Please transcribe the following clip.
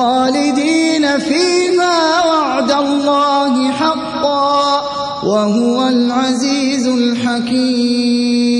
خالدين فيما وعد الله حقا وهو العزيز الحكيم.